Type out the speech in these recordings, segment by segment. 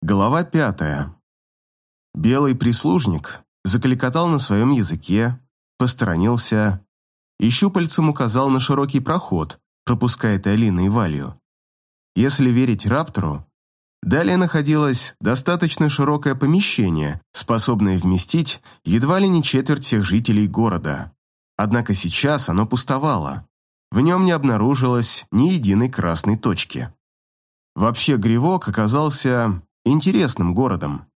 Глава пятая. Белый прислужник закликотал на своем языке, посторонился и щупальцем указал на широкий проход, пропуская Тайлина и Валью. Если верить Раптору, далее находилось достаточно широкое помещение, способное вместить едва ли не четверть всех жителей города. Однако сейчас оно пустовало. В нем не обнаружилось ни единой красной точки. Вообще Гривок оказался интересным городом.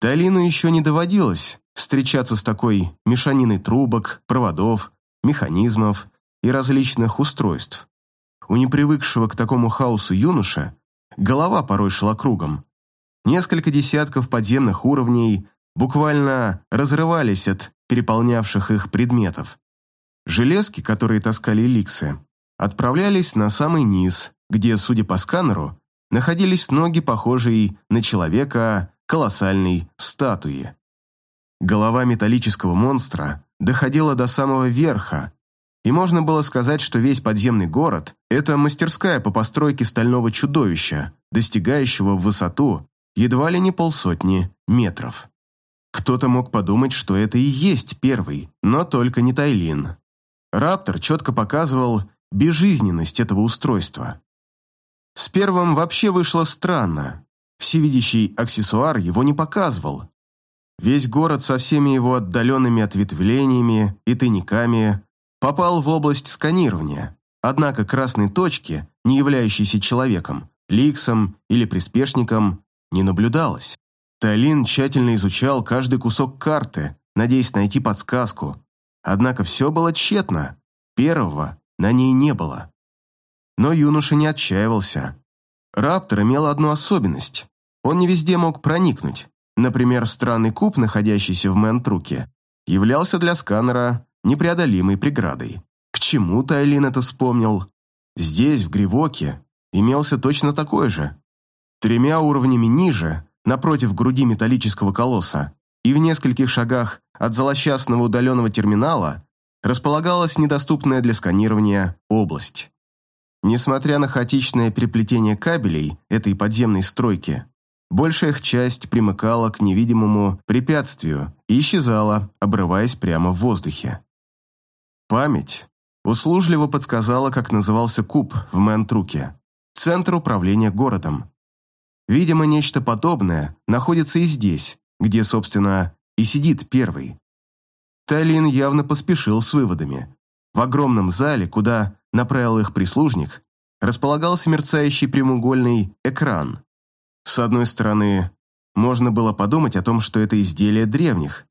Талину еще не доводилось встречаться с такой мешаниной трубок, проводов, механизмов и различных устройств. У непривыкшего к такому хаосу юноша голова порой шла кругом. Несколько десятков подземных уровней буквально разрывались от переполнявших их предметов. Железки, которые таскали ликсы, отправлялись на самый низ, где, судя по сканеру, находились ноги, похожие на человека колоссальной статуи. Голова металлического монстра доходила до самого верха, и можно было сказать, что весь подземный город – это мастерская по постройке стального чудовища, достигающего в высоту едва ли не полсотни метров. Кто-то мог подумать, что это и есть первый, но только не Тайлин. Раптор четко показывал безжизненность этого устройства. С первым вообще вышло странно. Всевидящий аксессуар его не показывал. Весь город со всеми его отдаленными ответвлениями и тайниками попал в область сканирования. Однако красной точки, не являющейся человеком, ликсом или приспешником, не наблюдалось. Тайлин тщательно изучал каждый кусок карты, надеясь найти подсказку. Однако все было тщетно. Первого на ней не было. Но юноша не отчаивался. Раптор имел одну особенность. Он не везде мог проникнуть. Например, странный куб, находящийся в Мэнтруке, являлся для сканера непреодолимой преградой. К чему Тайлин это вспомнил? Здесь, в Гривоке, имелся точно такой же. Тремя уровнями ниже, напротив груди металлического колосса, и в нескольких шагах от злосчастного удаленного терминала располагалась недоступная для сканирования область. Несмотря на хаотичное переплетение кабелей этой подземной стройки, большая их часть примыкала к невидимому препятствию и исчезала, обрываясь прямо в воздухе. Память услужливо подсказала, как назывался куб в Мэнтруке, центр управления городом. Видимо, нечто подобное находится и здесь, где, собственно, и сидит первый. Талин явно поспешил с выводами. В огромном зале, куда направил их прислужник, располагался мерцающий прямоугольный экран. С одной стороны, можно было подумать о том, что это изделие древних.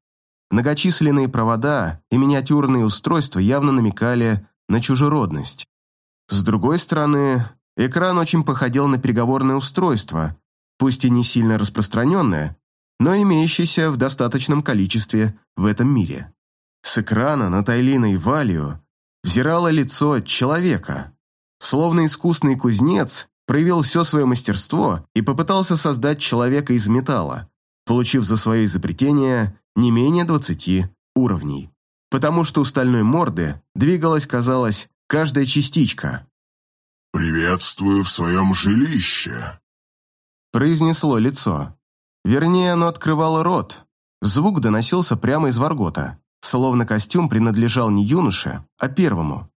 Многочисленные провода и миниатюрные устройства явно намекали на чужеродность. С другой стороны, экран очень походил на переговорное устройство, пусть и не сильно распространенное, но имеющееся в достаточном количестве в этом мире. С экрана на Тайлина и Валию взирало лицо человека. Словно искусный кузнец проявил все свое мастерство и попытался создать человека из металла, получив за свое изобретение не менее 20 уровней. Потому что у стальной морды двигалась, казалось, каждая частичка. «Приветствую в своем жилище», – произнесло лицо. Вернее, оно открывало рот. Звук доносился прямо из варгота словно костюм принадлежал не юноше, а первому.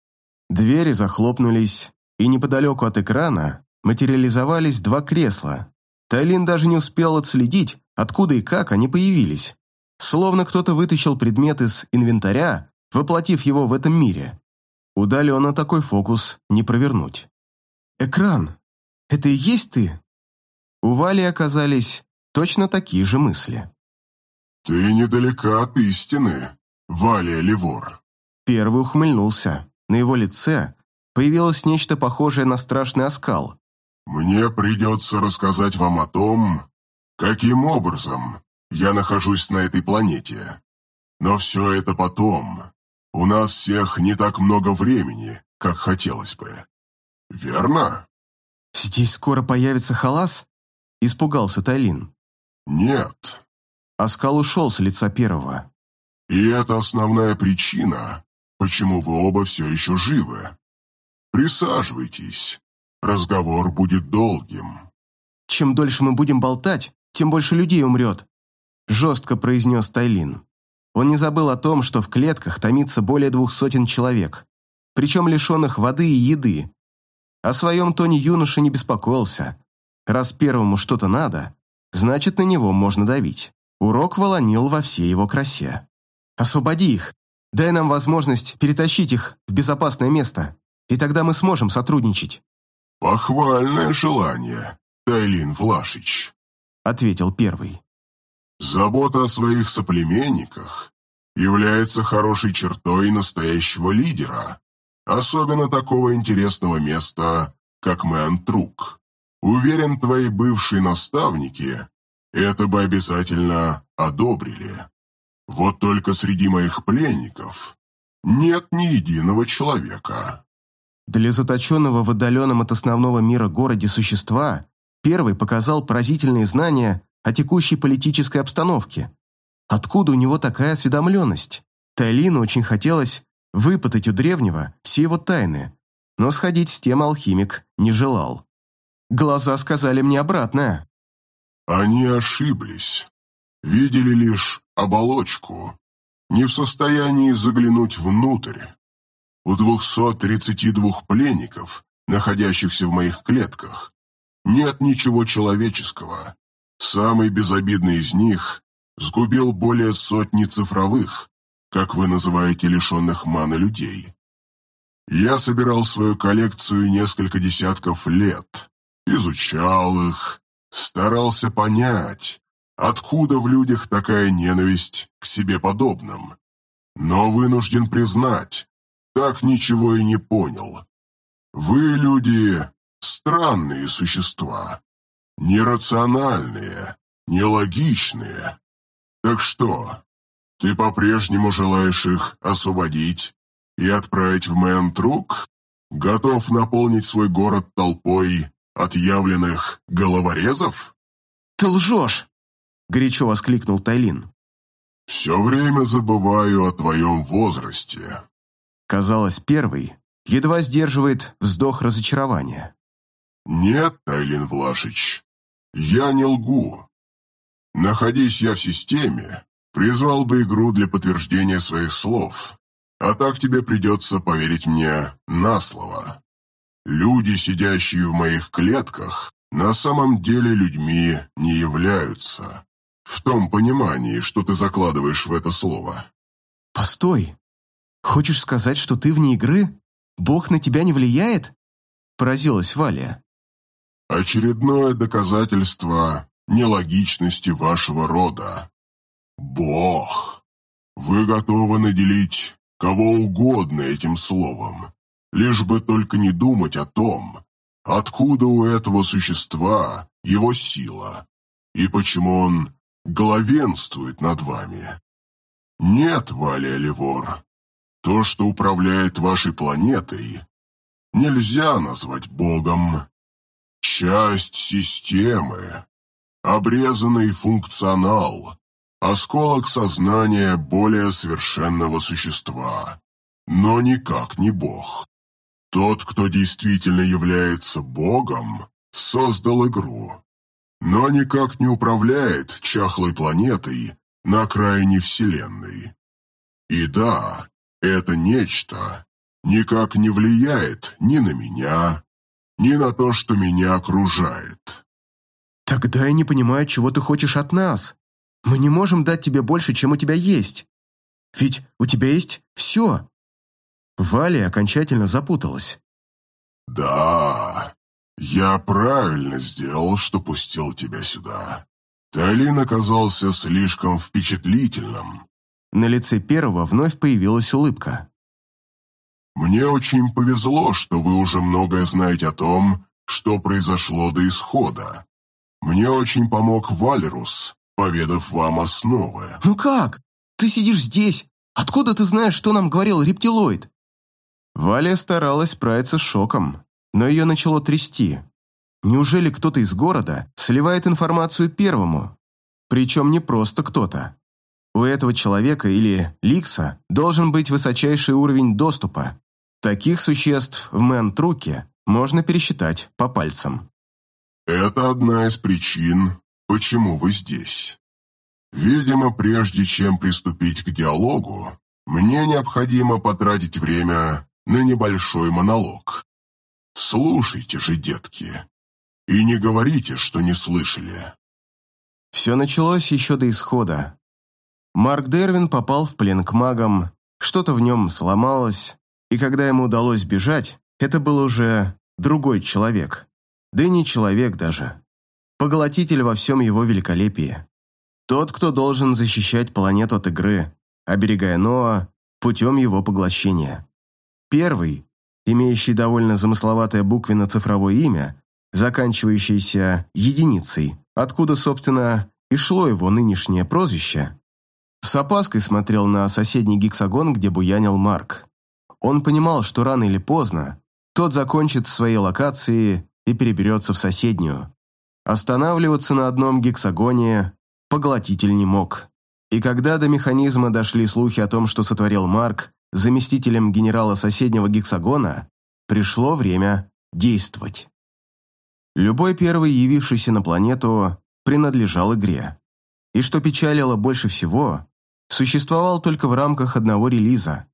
Двери захлопнулись, и неподалеку от экрана материализовались два кресла. Тайлин даже не успел отследить, откуда и как они появились. Словно кто-то вытащил предмет из инвентаря, воплотив его в этом мире. Удаленно такой фокус не провернуть. «Экран, это и есть ты?» У Вали оказались точно такие же мысли. «Ты недалека от истины», Валия Ливор. Первый ухмыльнулся. На его лице появилось нечто похожее на страшный оскал. «Мне придется рассказать вам о том, каким образом я нахожусь на этой планете. Но все это потом. У нас всех не так много времени, как хотелось бы. Верно?» «Здесь скоро появится халас?» – испугался Тайлин. «Нет». Оскал ушел с лица первого. И это основная причина, почему вы оба все еще живы. Присаживайтесь. Разговор будет долгим. Чем дольше мы будем болтать, тем больше людей умрет», – жестко произнес Тайлин. Он не забыл о том, что в клетках томится более двух сотен человек, причем лишенных воды и еды. О своем тоне юноша не беспокоился. Раз первому что-то надо, значит, на него можно давить. Урок волонил во всей его красе. «Освободи их! Дай нам возможность перетащить их в безопасное место, и тогда мы сможем сотрудничать». «Похвальное желание, Тайлин Влашич», — ответил первый. «Забота о своих соплеменниках является хорошей чертой настоящего лидера, особенно такого интересного места, как Мэн-Трук. Уверен, твои бывшие наставники это бы обязательно одобрили. Вот только среди моих пленников нет ни единого человека. Для заточенного в отдаленном от основного мира городе существа первый показал поразительные знания о текущей политической обстановке. Откуда у него такая осведомленность? Тайлину очень хотелось выпытать у древнего все его тайны, но сходить с тем алхимик не желал. Глаза сказали мне обратное. Они ошиблись. Видели лишь оболочку, не в состоянии заглянуть внутрь. У 232 пленников, находящихся в моих клетках, нет ничего человеческого. Самый безобидный из них сгубил более сотни цифровых, как вы называете лишенных маны людей. Я собирал свою коллекцию несколько десятков лет, изучал их, старался понять, откуда в людях такая ненависть к себе подобным. Но вынужден признать, так ничего и не понял. Вы, люди, странные существа, нерациональные, нелогичные. Так что, ты по-прежнему желаешь их освободить и отправить в Мэнтрук? Готов наполнить свой город толпой отъявленных головорезов? «Ты лжешь!» – горячо воскликнул Тайлин. «Все время забываю о твоем возрасте». Казалось, первый едва сдерживает вздох разочарования. «Нет, Тайлин Влашич, я не лгу. Находись я в системе, призвал бы игру для подтверждения своих слов, а так тебе придется поверить мне на слово. Люди, сидящие в моих клетках, на самом деле людьми не являются. В том понимании, что ты закладываешь в это слово. Постой. Хочешь сказать, что ты вне игры? Бог на тебя не влияет? Поразилась Валя. Очередное доказательство нелогичности вашего рода. Бог. Вы готовы наделить кого угодно этим словом, лишь бы только не думать о том, откуда у этого существа его сила и почему он главенствует над вами. Нет, Валия Левор, то, что управляет вашей планетой, нельзя назвать Богом. Часть системы, обрезанный функционал, осколок сознания более совершенного существа, но никак не Бог. Тот, кто действительно является Богом, создал игру, но никак не управляет чахлой планетой на окраине Вселенной. И да, это нечто никак не влияет ни на меня, ни на то, что меня окружает. Тогда я не понимаю, чего ты хочешь от нас. Мы не можем дать тебе больше, чем у тебя есть. Ведь у тебя есть все. Валя окончательно запуталась. «Да, я правильно сделал, что пустил тебя сюда. Талин оказался слишком впечатлительным». На лице первого вновь появилась улыбка. «Мне очень повезло, что вы уже многое знаете о том, что произошло до исхода. Мне очень помог Валерус, поведав вам основы». «Ну как? Ты сидишь здесь. Откуда ты знаешь, что нам говорил рептилоид?» Валя старалась справиться с шоком, но ее начало трясти. Неужели кто-то из города сливает информацию первому? Причем не просто кто-то. У этого человека или Ликса должен быть высочайший уровень доступа. Таких существ в мэн-труке можно пересчитать по пальцам. Это одна из причин, почему вы здесь. Видимо, прежде чем приступить к диалогу, мне необходимо потратить время на небольшой монолог. Слушайте же, детки, и не говорите, что не слышали. Все началось еще до исхода. Марк Дервин попал в плен к магам, что-то в нем сломалось, и когда ему удалось бежать, это был уже другой человек. Да и не человек даже. Поглотитель во всем его великолепии. Тот, кто должен защищать планету от игры, оберегая Ноа путем его поглощения. Первый, имеющий довольно замысловатое буквенно-цифровое имя, заканчивающееся единицей, откуда, собственно, и шло его нынешнее прозвище, с опаской смотрел на соседний гексагон, где буянил Марк. Он понимал, что рано или поздно тот закончит в своей локации и переберется в соседнюю. Останавливаться на одном гексагоне поглотитель не мог. И когда до механизма дошли слухи о том, что сотворил Марк заместителем генерала соседнего гексагона, пришло время действовать. Любой первый, явившийся на планету, принадлежал игре. И что печалило больше всего, существовал только в рамках одного релиза.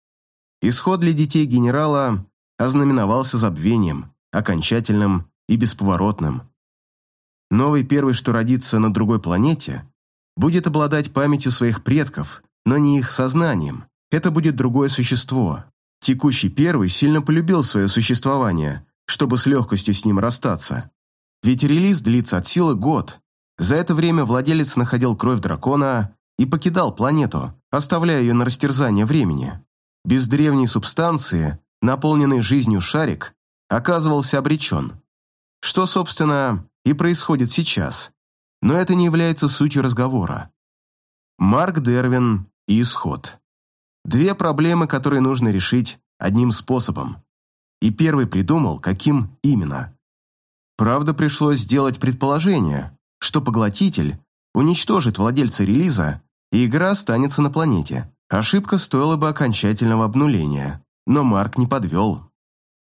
Исход для детей генерала ознаменовался забвением, окончательным и бесповоротным. Новый первый, что родится на другой планете, будет обладать памятью своих предков, но не их сознанием. Это будет другое существо. Текущий первый сильно полюбил свое существование, чтобы с легкостью с ним расстаться. Ведь релиз длится от силы год. За это время владелец находил кровь дракона и покидал планету, оставляя ее на растерзание времени. Без древней субстанции, наполненный жизнью шарик, оказывался обречен. Что, собственно, и происходит сейчас. Но это не является сутью разговора. Марк Дервин и исход. Две проблемы, которые нужно решить одним способом. И первый придумал, каким именно. Правда, пришлось сделать предположение, что поглотитель уничтожит владельца релиза, и игра останется на планете. Ошибка стоила бы окончательного обнуления, но Марк не подвел.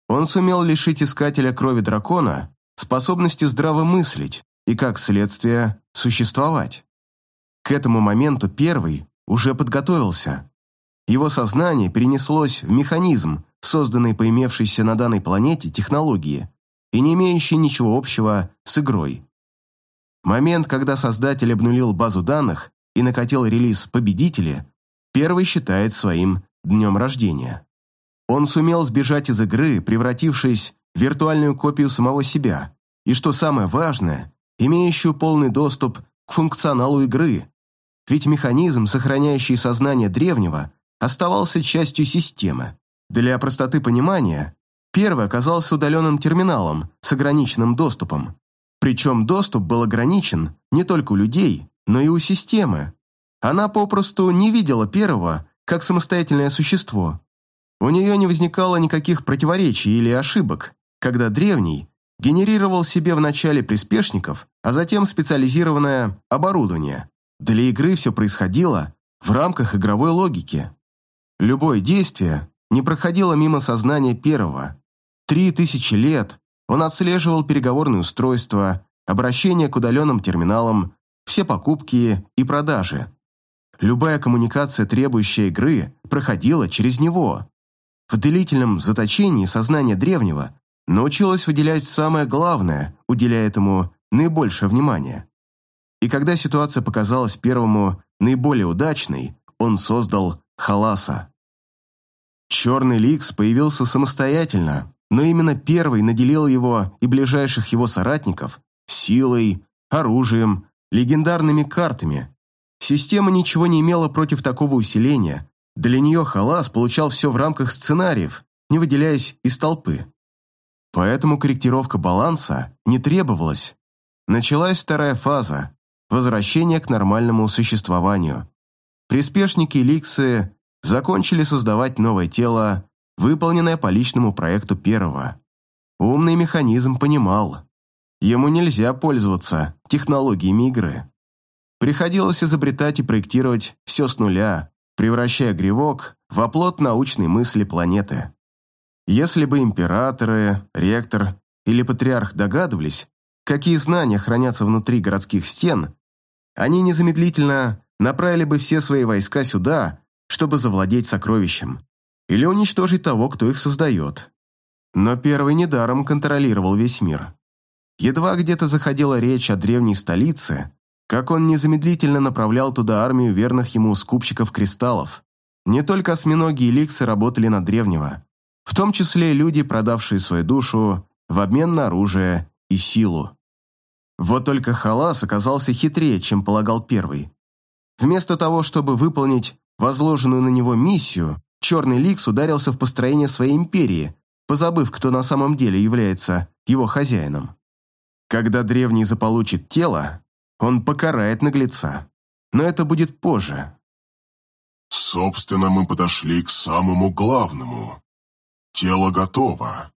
Он сумел лишить искателя крови дракона способности здраво мыслить и, как следствие, существовать. К этому моменту первый уже подготовился. Его сознание перенеслось в механизм, созданный по имевшейся на данной планете технологии и не имеющий ничего общего с игрой. Момент, когда создатель обнулил базу данных и накатил релиз «Победители», первый считает своим днем рождения. Он сумел сбежать из игры, превратившись в виртуальную копию самого себя, и, что самое важное, имеющую полный доступ к функционалу игры, ведь механизм, сохраняющий сознание древнего, оставался частью системы. Для простоты понимания, первый оказался удаленным терминалом с ограниченным доступом. Причем доступ был ограничен не только у людей, но и у системы. Она попросту не видела первого как самостоятельное существо. У нее не возникало никаких противоречий или ошибок, когда древний генерировал себе вначале приспешников, а затем специализированное оборудование. Для игры все происходило в рамках игровой логики. Любое действие не проходило мимо сознания первого. Три тысячи лет он отслеживал переговорные устройства, обращение к удаленным терминалам, все покупки и продажи. Любая коммуникация, требующая игры, проходила через него. В длительном заточении сознания древнего научилась выделять самое главное, уделяя этому наибольшее внимание. И когда ситуация показалась первому наиболее удачной, он создал Халаса. Черный Ликс появился самостоятельно, но именно первый наделил его и ближайших его соратников силой, оружием, легендарными картами. Система ничего не имела против такого усиления. Для нее Халас получал все в рамках сценариев, не выделяясь из толпы. Поэтому корректировка баланса не требовалась. Началась вторая фаза – возвращение к нормальному существованию. Приспешники Ликсы закончили создавать новое тело, выполненное по личному проекту первого. Умный механизм понимал, ему нельзя пользоваться технологиями игры. Приходилось изобретать и проектировать все с нуля, превращая гривок в оплот научной мысли планеты. Если бы императоры, ректор или патриарх догадывались, какие знания хранятся внутри городских стен, они незамедлительно направили бы все свои войска сюда, чтобы завладеть сокровищем, или уничтожить того, кто их создает. Но первый недаром контролировал весь мир. Едва где-то заходила речь о древней столице, как он незамедлительно направлял туда армию верных ему скупщиков кристаллов. Не только осьминоги и ликсы работали на древнего, в том числе люди, продавшие свою душу в обмен на оружие и силу. Вот только Халас оказался хитрее, чем полагал первый. Вместо того, чтобы выполнить возложенную на него миссию, Черный Ликс ударился в построение своей империи, позабыв, кто на самом деле является его хозяином. Когда Древний заполучит тело, он покарает наглеца. Но это будет позже. Собственно, мы подошли к самому главному. Тело готово.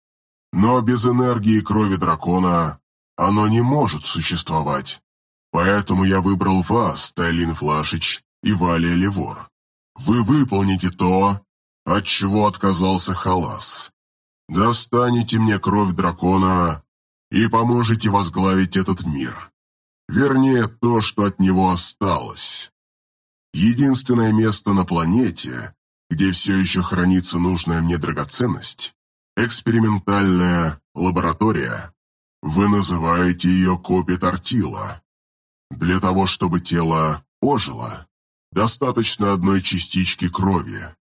Но без энергии крови дракона оно не может существовать. Поэтому я выбрал вас, Тайлин Флашич и Валия Левор. Вы выполните то, от чего отказался Халас. Достанете мне кровь дракона и поможете возглавить этот мир. Вернее, то, что от него осталось. Единственное место на планете, где все еще хранится нужная мне драгоценность, экспериментальная лаборатория. Вы называете ее копия тортила. Для того, чтобы тело ожило, достаточно одной частички крови.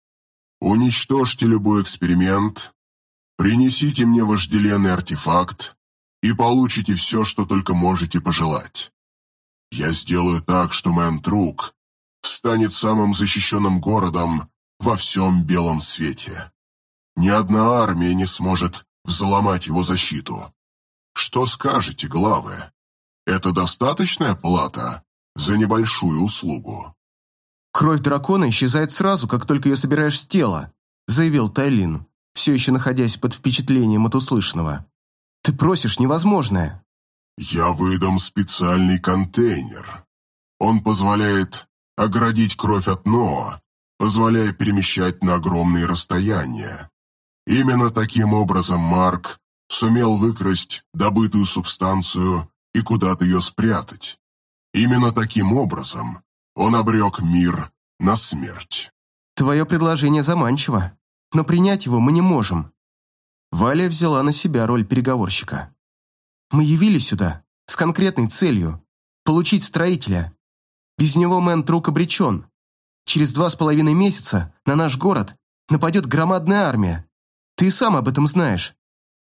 Уничтожьте любой эксперимент, принесите мне вожделенный артефакт и получите все, что только можете пожелать. Я сделаю так, что Мэнтрук станет самым защищенным городом во всем белом свете. Ни одна армия не сможет взломать его защиту. Что скажете, главы? Это достаточная плата за небольшую услугу? «Кровь дракона исчезает сразу, как только ее собираешь с тела», заявил Тайлин, все еще находясь под впечатлением от услышанного. «Ты просишь невозможное». «Я выдам специальный контейнер. Он позволяет оградить кровь от Ноа, позволяя перемещать на огромные расстояния. Именно таким образом Марк сумел выкрасть добытую субстанцию и куда-то ее спрятать. Именно таким образом он обрек мир на смерть. Твое предложение заманчиво, но принять его мы не можем. Валя взяла на себя роль переговорщика. Мы явились сюда с конкретной целью – получить строителя. Без него Мэн Трук обречен. Через два с половиной месяца на наш город нападет громадная армия. Ты сам об этом знаешь.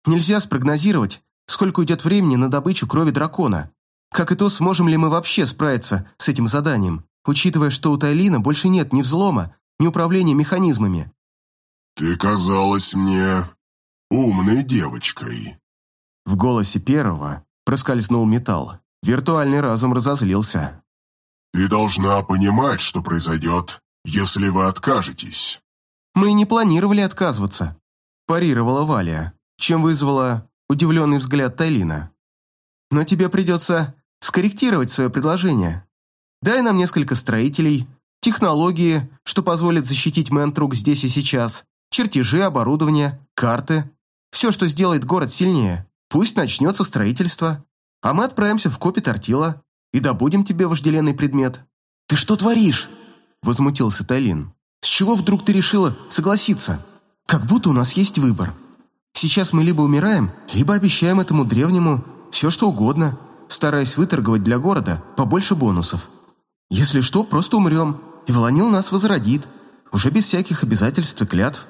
Нельзя спрогнозировать, сколько уйдет времени на добычу крови дракона. Как и то, сможем ли мы вообще справиться с этим заданием, учитывая, что у Тайлина больше нет ни взлома, ни управления механизмами. «Ты казалась мне умной девочкой». В голосе первого проскользнул металл. Виртуальный разум разозлился. «Ты должна понимать, что произойдет, если вы откажетесь». «Мы не планировали отказываться», – парировала Валя чем вызвала удивленный взгляд Тайлина. «Но тебе придется скорректировать свое предложение. Дай нам несколько строителей, технологии, что позволит защитить Мэнтрук здесь и сейчас, чертежи, оборудование, карты. Все, что сделает город сильнее. Пусть начнется строительство. А мы отправимся в копи Тортила и добудем тебе вожделенный предмет». «Ты что творишь?» – возмутился Тайлин. «С чего вдруг ты решила согласиться? Как будто у нас есть выбор». Сейчас мы либо умираем, либо обещаем этому древнему все что угодно, стараясь выторговать для города побольше бонусов. Если что, просто умрем, и Волонил нас возродит, уже без всяких обязательств и клятв.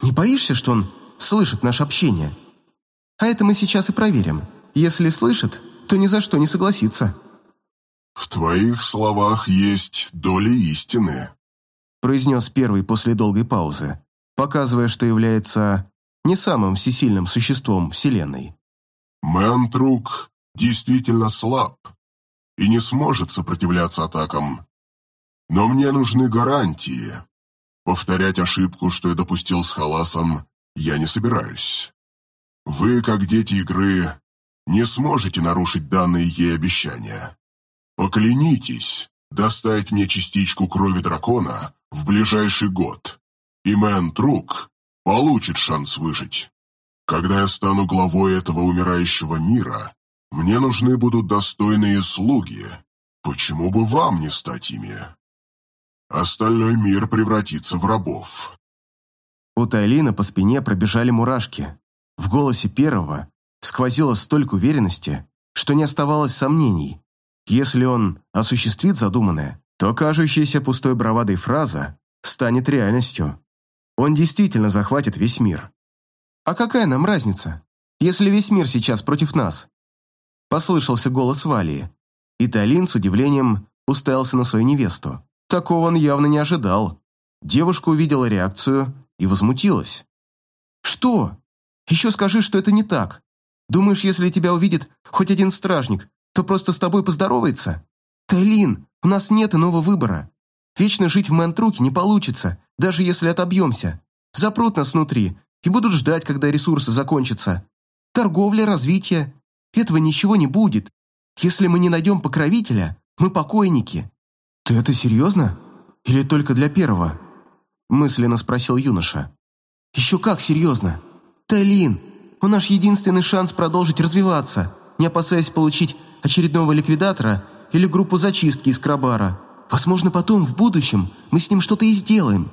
Не боишься, что он слышит наше общение? А это мы сейчас и проверим. Если слышит, то ни за что не согласится». «В твоих словах есть доля истины», произнес первый после долгой паузы, показывая, что является не самым всесильным существом Вселенной. Мэнтрук действительно слаб и не сможет сопротивляться атакам. Но мне нужны гарантии. Повторять ошибку, что я допустил с Халасом, я не собираюсь. Вы, как дети игры, не сможете нарушить данные ей обещания. Поклянитесь доставить мне частичку крови дракона в ближайший год, и Мэн-Трук получит шанс выжить. Когда я стану главой этого умирающего мира, мне нужны будут достойные слуги, почему бы вам не стать ими? Остальной мир превратится в рабов. У Тайлина по спине пробежали мурашки. В голосе первого сквозило столько уверенности, что не оставалось сомнений. Если он осуществит задуманное, то кажущаяся пустой бравадой фраза станет реальностью. Он действительно захватит весь мир. «А какая нам разница, если весь мир сейчас против нас?» Послышался голос Валии, и Талин с удивлением уставился на свою невесту. Такого он явно не ожидал. Девушка увидела реакцию и возмутилась. «Что? Еще скажи, что это не так. Думаешь, если тебя увидит хоть один стражник, то просто с тобой поздоровается? Тайлин, у нас нет иного выбора. Вечно жить в Мэнтруке не получится, даже если отобьемся. Запрут нас внутри и будут ждать, когда ресурсы закончатся. Торговля, развитие. Этого ничего не будет. Если мы не найдем покровителя, мы покойники. Ты это серьезно? Или только для первого? Мысленно спросил юноша. Еще как серьезно. Тайлин, у наш единственный шанс продолжить развиваться, не опасаясь получить очередного ликвидатора или группу зачистки из Крабара. Возможно, потом, в будущем, мы с ним что-то и сделаем.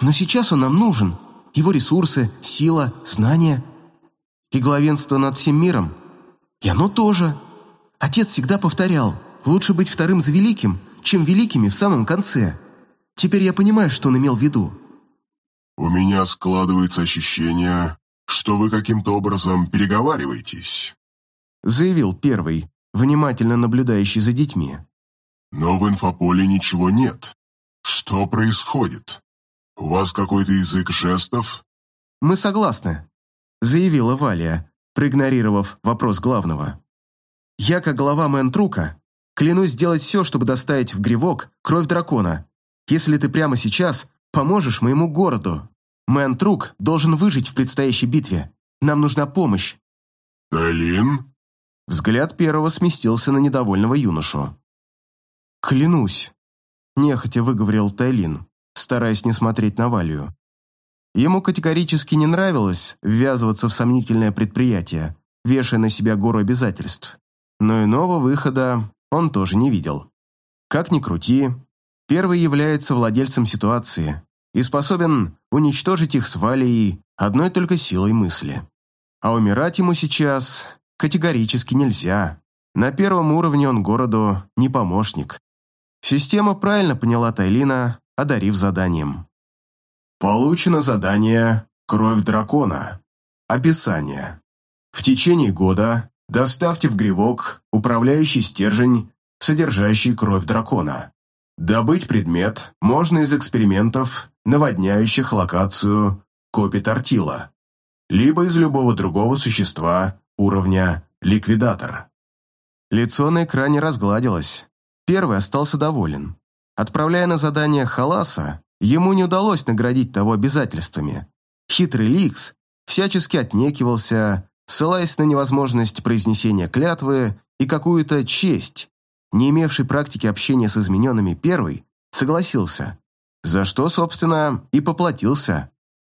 Но сейчас он нам нужен. Его ресурсы, сила, знания. И главенство над всем миром. И оно тоже. Отец всегда повторял, лучше быть вторым за великим, чем великими в самом конце. Теперь я понимаю, что он имел в виду. «У меня складывается ощущение, что вы каким-то образом переговариваетесь», заявил первый, внимательно наблюдающий за детьми. «Но в инфополе ничего нет. Что происходит? У вас какой-то язык жестов?» «Мы согласны», заявила Валия, проигнорировав вопрос главного. «Я, как глава Мэнтрука, клянусь сделать все, чтобы доставить в Гривок кровь дракона, если ты прямо сейчас поможешь моему городу. Мэнтрук должен выжить в предстоящей битве. Нам нужна помощь». «Талин?» Взгляд первого сместился на недовольного юношу. «Клянусь», – нехотя выговорил Тайлин, стараясь не смотреть на Валию. Ему категорически не нравилось ввязываться в сомнительное предприятие, вешая на себя гору обязательств. Но иного выхода он тоже не видел. Как ни крути, первый является владельцем ситуации и способен уничтожить их с Валией одной только силой мысли. А умирать ему сейчас категорически нельзя. На первом уровне он городу не помощник. Система правильно поняла Тайлина, одарив заданием. Получено задание «Кровь дракона». Описание. В течение года доставьте в гривок управляющий стержень, содержащий кровь дракона. Добыть предмет можно из экспериментов, наводняющих локацию копи тортила, либо из любого другого существа уровня ликвидатор. Лицо на экране разгладилось. Первый остался доволен. Отправляя на задание Халаса, ему не удалось наградить того обязательствами. Хитрый Ликс всячески отнекивался, ссылаясь на невозможность произнесения клятвы и какую-то честь. Не имевший практики общения с измененными первый, согласился. За что, собственно, и поплатился.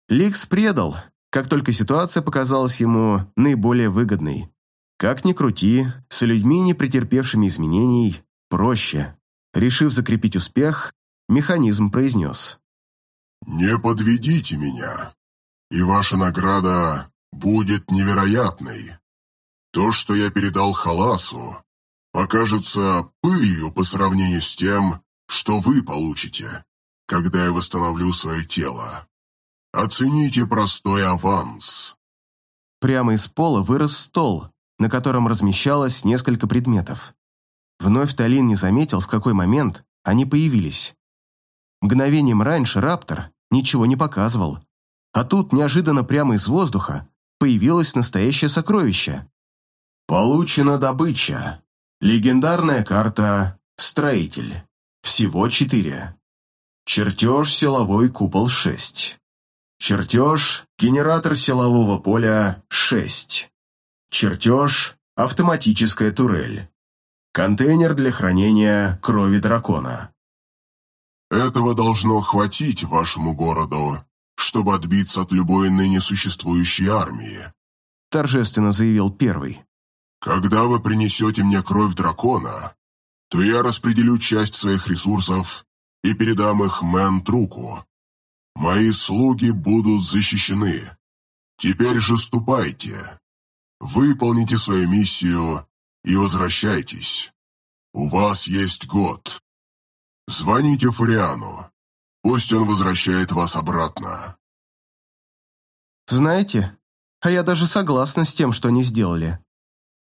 Ликс предал, как только ситуация показалась ему наиболее выгодной. Как ни крути, с людьми, не претерпевшими изменений, проще. Решив закрепить успех, механизм произнес. «Не подведите меня, и ваша награда будет невероятной. То, что я передал Халасу, покажется пылью по сравнению с тем, что вы получите, когда я восстановлю свое тело. Оцените простой аванс». Прямо из пола вырос стол, на котором размещалось несколько предметов. Вновь Талин не заметил, в какой момент они появились. Мгновением раньше Раптор ничего не показывал, а тут неожиданно прямо из воздуха появилось настоящее сокровище. Получена добыча. Легендарная карта «Строитель». Всего четыре. Чертеж силовой купол 6. Чертеж генератор силового поля 6. Чертеж автоматическая турель. Контейнер для хранения крови дракона. Этого должно хватить вашему городу, чтобы отбиться от любой ныне существующей армии», торжественно заявил первый. «Когда вы принесете мне кровь дракона, то я распределю часть своих ресурсов и передам их Мэн-Труку. Мои слуги будут защищены. Теперь же ступайте. Выполните свою миссию и возвращайтесь. У вас есть год. Звоните Фуриану. Пусть он возвращает вас обратно. Знаете, а я даже согласна с тем, что они сделали.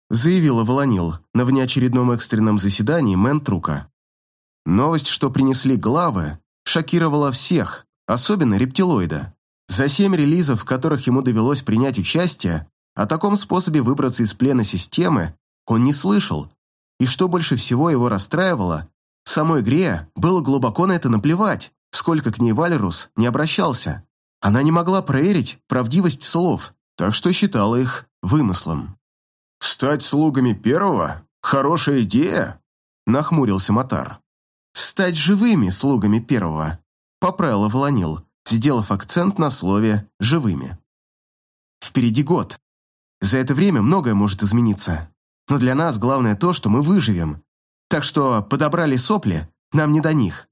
Заявила Волонил на внеочередном экстренном заседании Мэнтрука. Новость, что принесли главы, шокировала всех, особенно рептилоида. За семь релизов, в которых ему довелось принять участие, о таком способе выбраться из плена системы он не слышал. И что больше всего его расстраивало, самой игре было глубоко на это наплевать, сколько к ней Валерус не обращался. Она не могла проверить правдивость слов, так что считала их вымыслом. «Стать слугами первого? Хорошая идея!» – нахмурился Матар. «Стать живыми слугами первого», – поправила Волонил, сделав акцент на слове «живыми». «Впереди год. За это время многое может измениться. Но для нас главное то, что мы выживем. Так что подобрали сопли, нам не до них.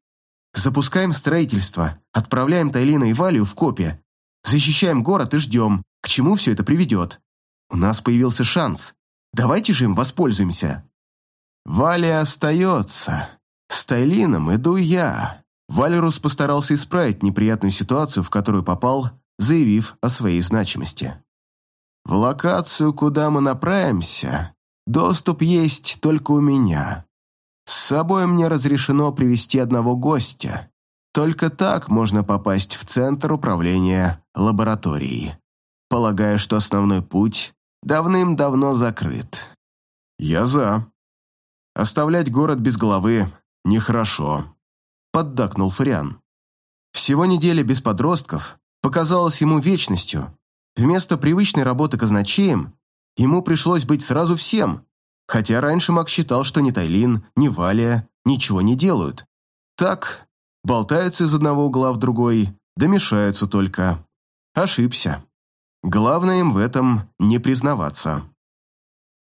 Запускаем строительство, отправляем Тайлина и Валию в копе, защищаем город и ждем, к чему все это приведет. У нас появился шанс. Давайте же им воспользуемся. Валя остается. С Тайлином иду я. Валерус постарался исправить неприятную ситуацию, в которую попал, заявив о своей значимости. В локацию, куда мы направимся, доступ есть только у меня. С собой мне разрешено привести одного гостя. Только так можно попасть в центр управления лабораторией. Полагаю, что основной путь давным-давно закрыт. Я за. Оставлять город без головы нехорошо, поддакнул Фариан. Всего неделя без подростков показалась ему вечностью. Вместо привычной работы казначеем ему пришлось быть сразу всем, Хотя раньше Мак считал, что ни Тайлин, ни Валия ничего не делают. Так, болтаются из одного угла в другой, да мешаются только. Ошибся. Главное им в этом не признаваться.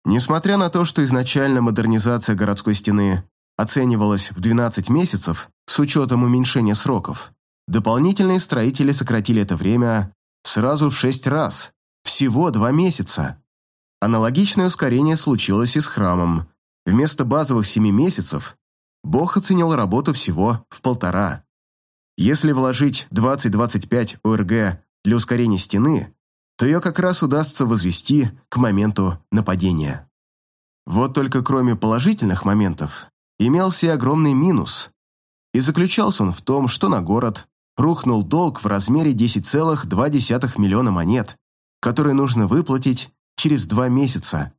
Несмотря на то, что изначально модернизация городской стены оценивалась в 12 месяцев с учетом уменьшения сроков, дополнительные строители сократили это время сразу в 6 раз, всего 2 месяца. Аналогичное ускорение случилось и с храмом. Вместо базовых семи месяцев Бог оценил работу всего в полтора. Если вложить 20-25 ОРГ для ускорения стены, то ее как раз удастся возвести к моменту нападения. Вот только кроме положительных моментов, имелся и огромный минус. И заключался он в том, что на город рухнул долг в размере 10,2 миллиона монет, которые нужно выплатить через два месяца.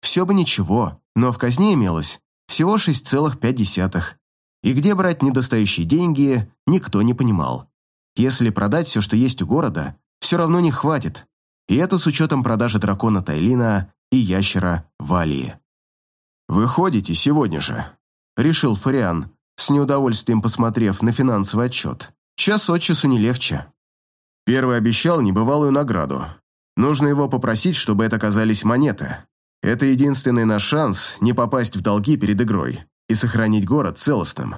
Все бы ничего, но в казне имелось всего 6,5. И где брать недостающие деньги, никто не понимал. Если продать все, что есть у города, все равно не хватит. И это с учетом продажи дракона Тайлина и ящера Валии. «Выходите сегодня же», — решил Фариан, с неудовольствием посмотрев на финансовый отчет. «Час от часу не легче». Первый обещал небывалую награду, Нужно его попросить, чтобы это оказались монеты. Это единственный наш шанс не попасть в долги перед игрой и сохранить город целостным.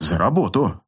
За работу.